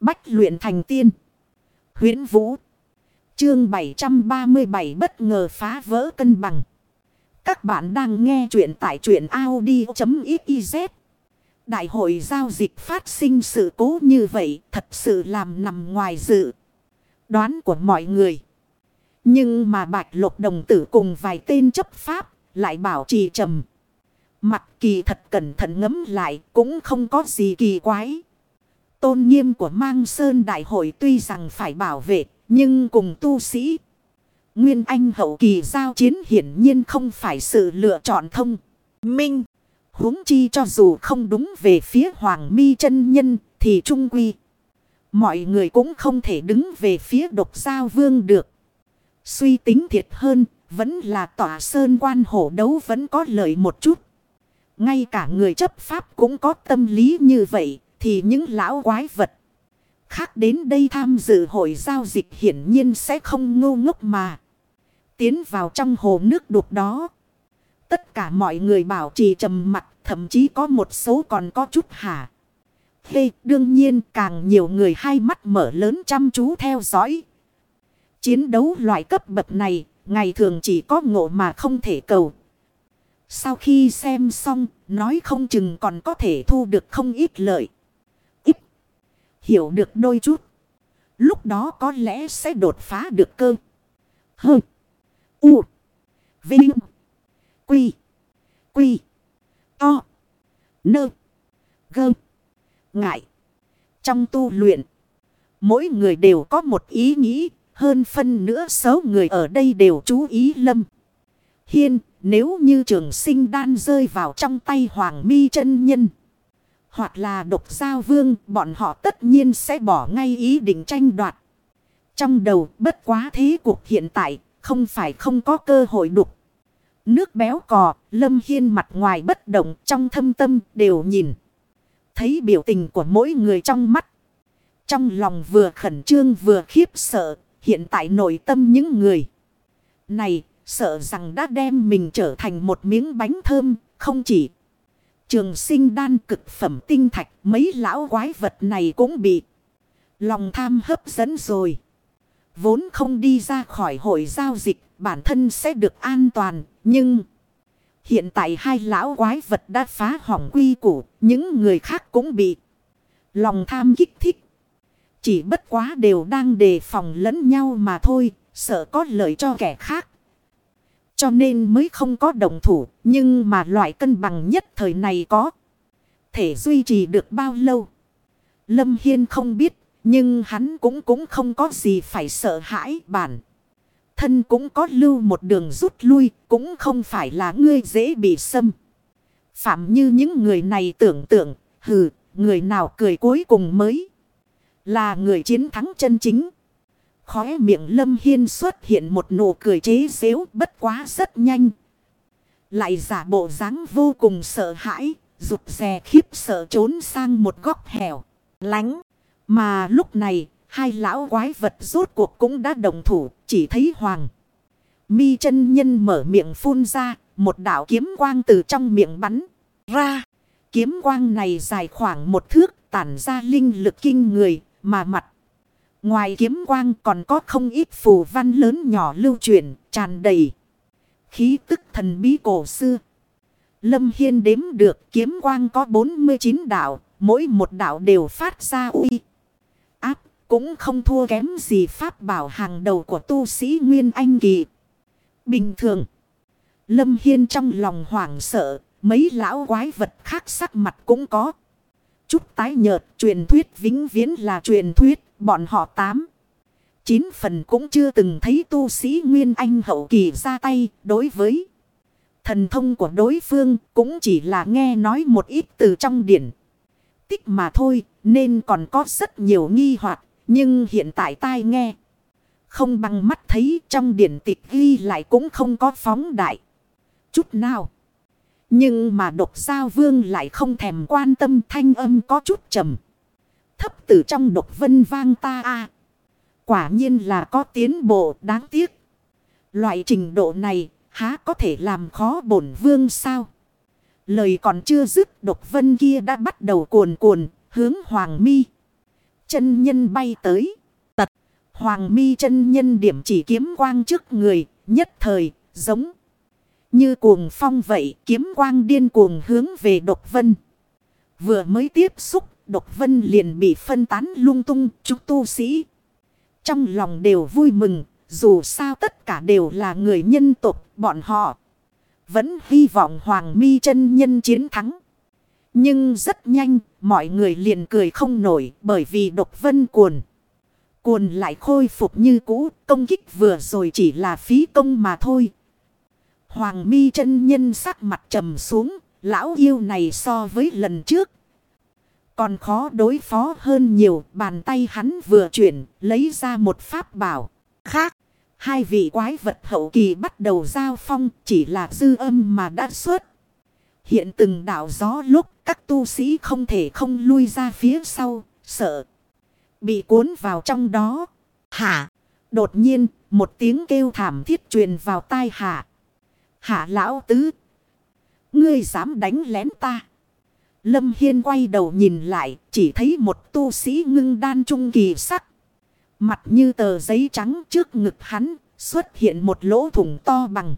Bách luyện thành tiên. huyễn Vũ. Chương 737 bất ngờ phá vỡ cân bằng. Các bạn đang nghe truyện tại truyện Audi.xyz. Đại hội giao dịch phát sinh sự cố như vậy thật sự làm nằm ngoài dự. Đoán của mọi người. Nhưng mà bạch lục đồng tử cùng vài tên chấp pháp lại bảo trì trầm. Mặt kỳ thật cẩn thận ngấm lại cũng không có gì kỳ quái. Tôn nghiêm của mang sơn đại hội tuy rằng phải bảo vệ, nhưng cùng tu sĩ. Nguyên Anh hậu kỳ giao chiến hiển nhiên không phải sự lựa chọn thông. Minh. huống chi cho dù không đúng về phía Hoàng mi chân nhân, thì trung quy. Mọi người cũng không thể đứng về phía độc giao vương được. Suy tính thiệt hơn, vẫn là tỏa sơn quan hổ đấu vẫn có lợi một chút. Ngay cả người chấp pháp cũng có tâm lý như vậy thì những lão quái vật khác đến đây tham dự hội giao dịch hiển nhiên sẽ không ngu ngốc mà. Tiến vào trong hồ nước đục đó. Tất cả mọi người bảo trì trầm mặt thậm chí có một số còn có chút hả. Hey, đương nhiên càng nhiều người hai mắt mở lớn chăm chú theo dõi. Chiến đấu loại cấp bậc này, ngày thường chỉ có ngộ mà không thể cầu. Sau khi xem xong, nói không chừng còn có thể thu được không ít lợi. Hiểu được đôi chút. Lúc đó có lẽ sẽ đột phá được cơ. Hơ. U. Vinh. Quy. Quy. To. Nơ. Gơ. Ngại. Trong tu luyện. Mỗi người đều có một ý nghĩ. Hơn phân nữa số người ở đây đều chú ý lâm. Hiên nếu như trường sinh đan rơi vào trong tay hoàng mi chân nhân. Hoặc là độc giao vương bọn họ tất nhiên sẽ bỏ ngay ý định tranh đoạt. Trong đầu bất quá thế cuộc hiện tại không phải không có cơ hội đục. Nước béo cò, lâm hiên mặt ngoài bất động trong thâm tâm đều nhìn. Thấy biểu tình của mỗi người trong mắt. Trong lòng vừa khẩn trương vừa khiếp sợ, hiện tại nội tâm những người. Này, sợ rằng đã đem mình trở thành một miếng bánh thơm, không chỉ. Trường sinh đan cực phẩm tinh thạch, mấy lão quái vật này cũng bị lòng tham hấp dẫn rồi. Vốn không đi ra khỏi hội giao dịch, bản thân sẽ được an toàn, nhưng... Hiện tại hai lão quái vật đã phá hỏng quy củ, những người khác cũng bị lòng tham kích thích. Chỉ bất quá đều đang đề phòng lẫn nhau mà thôi, sợ có lợi cho kẻ khác. Cho nên mới không có đồng thủ, nhưng mà loại cân bằng nhất thời này có thể duy trì được bao lâu. Lâm Hiên không biết, nhưng hắn cũng cũng không có gì phải sợ hãi bản. Thân cũng có lưu một đường rút lui, cũng không phải là ngươi dễ bị xâm. Phạm như những người này tưởng tượng, hừ, người nào cười cuối cùng mới là người chiến thắng chân chính. Khóe miệng Lâm Hiên xuất hiện một nụ cười chế xếu bất quá rất nhanh. Lại giả bộ dáng vô cùng sợ hãi, rụt rè khiếp sợ trốn sang một góc hẻo, lánh. Mà lúc này, hai lão quái vật rốt cuộc cũng đã đồng thủ, chỉ thấy hoàng. Mi chân nhân mở miệng phun ra, một đạo kiếm quang từ trong miệng bắn ra. Kiếm quang này dài khoảng một thước, tản ra linh lực kinh người, mà mặt. Ngoài kiếm quang còn có không ít phù văn lớn nhỏ lưu truyền, tràn đầy. Khí tức thần bí cổ xưa. Lâm Hiên đếm được kiếm quang có 49 đạo, mỗi một đạo đều phát ra uy. Áp, cũng không thua kém gì pháp bảo hàng đầu của tu sĩ Nguyên Anh Kỳ. Bình thường, Lâm Hiên trong lòng hoảng sợ, mấy lão quái vật khác sắc mặt cũng có. Chút tái nhợt, truyền thuyết vĩnh viễn là truyền thuyết. Bọn họ tám. Chín phần cũng chưa từng thấy tu sĩ Nguyên Anh hậu kỳ ra tay đối với. Thần thông của đối phương, cũng chỉ là nghe nói một ít từ trong điển. Tích mà thôi, nên còn có rất nhiều nghi hoặc, Nhưng hiện tại tai nghe. Không bằng mắt thấy, trong điển tịch ghi lại cũng không có phóng đại. Chút nào. Nhưng mà độc giao vương lại không thèm quan tâm thanh âm có chút trầm thấp từ trong độc vân vang ta a Quả nhiên là có tiến bộ, đáng tiếc. Loại trình độ này, há có thể làm khó bổn vương sao? Lời còn chưa dứt, độc vân kia đã bắt đầu cuồn cuồn hướng hoàng mi. chân nhân bay tới. Tật. Hoàng mi chân nhân điểm chỉ kiếm quang trước người. Nhất thời, giống. Như cuồng phong vậy, kiếm quang điên cuồng hướng về độc vân. Vừa mới tiếp xúc độc vân liền bị phân tán lung tung chúng tu sĩ. Trong lòng đều vui mừng. Dù sao tất cả đều là người nhân tộc, bọn họ. Vẫn hy vọng Hoàng mi chân nhân chiến thắng. Nhưng rất nhanh, mọi người liền cười không nổi bởi vì độc vân cuồn. Cuồn lại khôi phục như cũ, công kích vừa rồi chỉ là phí công mà thôi. Hoàng mi chân nhân sắc mặt trầm xuống, lão yêu này so với lần trước. Còn khó đối phó hơn nhiều, bàn tay hắn vừa chuyển, lấy ra một pháp bảo. Khác, hai vị quái vật hậu kỳ bắt đầu giao phong, chỉ là dư âm mà đã xuất. Hiện từng đảo gió lúc các tu sĩ không thể không lui ra phía sau, sợ. Bị cuốn vào trong đó. Hả? Đột nhiên, một tiếng kêu thảm thiết truyền vào tai hạ. Hạ lão tứ. Ngươi dám đánh lén ta. Lâm Hiên quay đầu nhìn lại, chỉ thấy một tu sĩ ngưng đan trung kỳ sắc. Mặt như tờ giấy trắng trước ngực hắn, xuất hiện một lỗ thủng to bằng.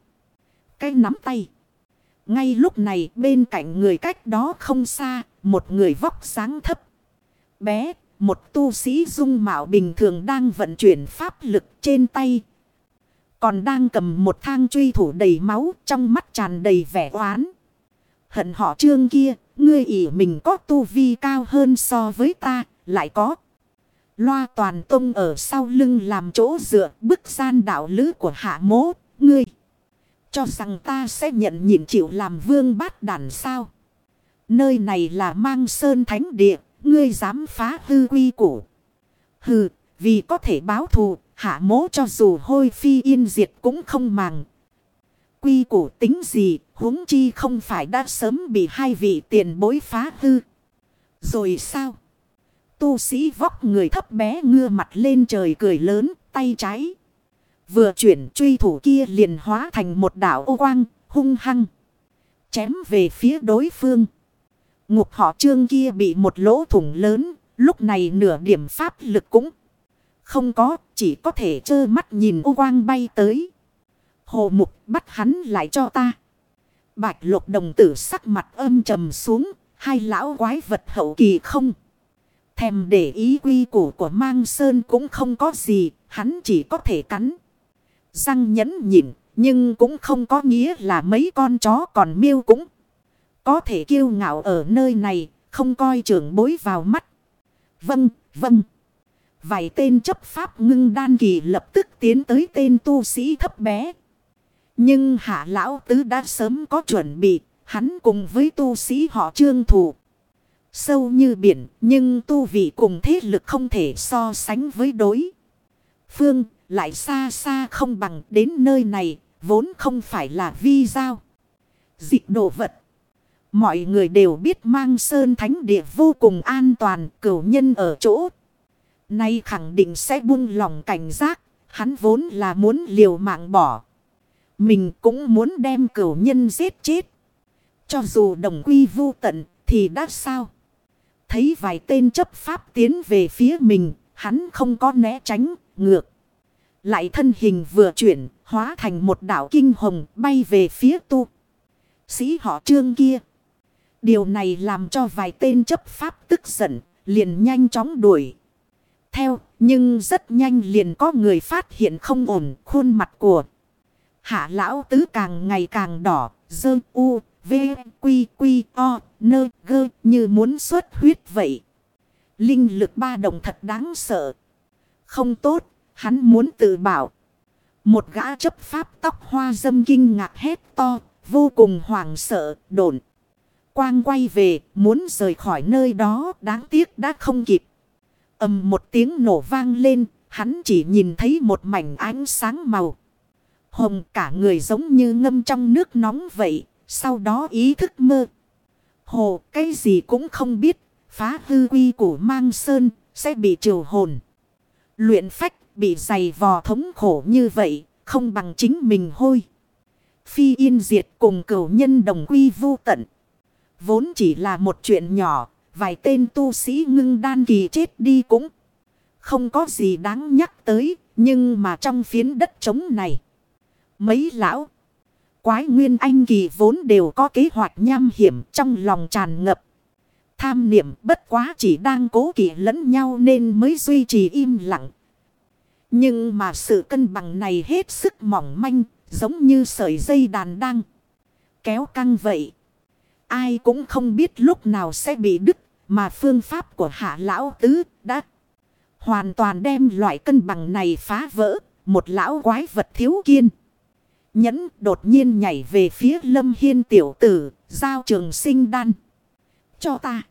Cái nắm tay. Ngay lúc này bên cạnh người cách đó không xa, một người vóc sáng thấp. Bé, một tu sĩ dung mạo bình thường đang vận chuyển pháp lực trên tay. Còn đang cầm một thang truy thủ đầy máu trong mắt tràn đầy vẻ oán. Hận họ trương kia, ngươi ỷ mình có tu vi cao hơn so với ta, lại có. Loa toàn tông ở sau lưng làm chỗ dựa bức gian đạo lứ của hạ mố, ngươi. Cho rằng ta sẽ nhận nhịn chịu làm vương bát đàn sao. Nơi này là mang sơn thánh địa. Ngươi dám phá hư quy củ. Hừ, vì có thể báo thù. Hạ mố cho dù hôi phi yên diệt cũng không màng. Quy củ tính gì. huống chi không phải đã sớm bị hai vị tiền bối phá hư. Rồi sao? Tu sĩ vóc người thấp bé ngưa mặt lên trời cười lớn. Tay trái. Vừa chuyển truy thủ kia liền hóa thành một đảo ô quang, hung hăng. Chém về phía đối phương. Ngục họ trương kia bị một lỗ thủng lớn, lúc này nửa điểm pháp lực cũng không có, chỉ có thể trơ mắt nhìn ô quang bay tới. Hồ mục bắt hắn lại cho ta. Bạch lục đồng tử sắc mặt âm trầm xuống, hai lão quái vật hậu kỳ không. Thèm để ý quy củ của mang sơn cũng không có gì, hắn chỉ có thể cắn răng nhẫn nhịn, nhưng cũng không có nghĩa là mấy con chó còn miêu cũng có thể kiêu ngạo ở nơi này, không coi trưởng bối vào mắt. Vâng, vâng. Vài tên chấp pháp ngưng đan kỳ lập tức tiến tới tên tu sĩ thấp bé. Nhưng hạ lão tứ đã sớm có chuẩn bị, hắn cùng với tu sĩ họ trương thủ. Sâu như biển, nhưng tu vị cùng thế lực không thể so sánh với đối. Phương, lại xa xa không bằng đến nơi này, vốn không phải là vi giao. Dịch đồ vật. Mọi người đều biết mang sơn thánh địa vô cùng an toàn, cửu nhân ở chỗ. Nay khẳng định sẽ buông lòng cảnh giác, hắn vốn là muốn liều mạng bỏ. Mình cũng muốn đem cửu nhân giết chết. Cho dù đồng quy vu tận thì đã sao? Thấy vài tên chấp pháp tiến về phía mình, hắn không có né tránh, ngược. Lại thân hình vừa chuyển, hóa thành một đảo kinh hồng bay về phía tu. Sĩ họ trương kia. Điều này làm cho vài tên chấp pháp tức giận, liền nhanh chóng đuổi. Theo, nhưng rất nhanh liền có người phát hiện không ổn khuôn mặt của. Hạ lão tứ càng ngày càng đỏ, dơ u, v, quy, quy, o, nơ, gơ như muốn xuất huyết vậy. Linh lực ba đồng thật đáng sợ. Không tốt, Hắn muốn tự bảo. Một gã chấp pháp tóc hoa dâm kinh ngạc hét to, vô cùng hoảng sợ, đồn. Quang quay về, muốn rời khỏi nơi đó, đáng tiếc đã không kịp. ầm một tiếng nổ vang lên, hắn chỉ nhìn thấy một mảnh ánh sáng màu. Hồng cả người giống như ngâm trong nước nóng vậy, sau đó ý thức mơ. Hồ, cái gì cũng không biết, phá hư quy của mang sơn, sẽ bị trừ hồn. Luyện phách bị dày vò thống khổ như vậy, không bằng chính mình hôi. Phi yên diệt cùng cửu nhân đồng quy vô tận. Vốn chỉ là một chuyện nhỏ, vài tên tu sĩ ngưng đan kỳ chết đi cũng Không có gì đáng nhắc tới. Nhưng mà trong phiến đất trống này. Mấy lão. Quái nguyên anh kỳ vốn đều có kế hoạch nham hiểm trong lòng tràn ngập. Tham niệm bất quá chỉ đang cố kỵ lẫn nhau nên mới duy trì im lặng. Nhưng mà sự cân bằng này hết sức mỏng manh, giống như sợi dây đàn đang kéo căng vậy. Ai cũng không biết lúc nào sẽ bị đứt, mà phương pháp của hạ lão tứ đã hoàn toàn đem loại cân bằng này phá vỡ. Một lão quái vật thiếu kiên. Nhẫn đột nhiên nhảy về phía lâm hiên tiểu tử, giao trường sinh đan. Cho ta.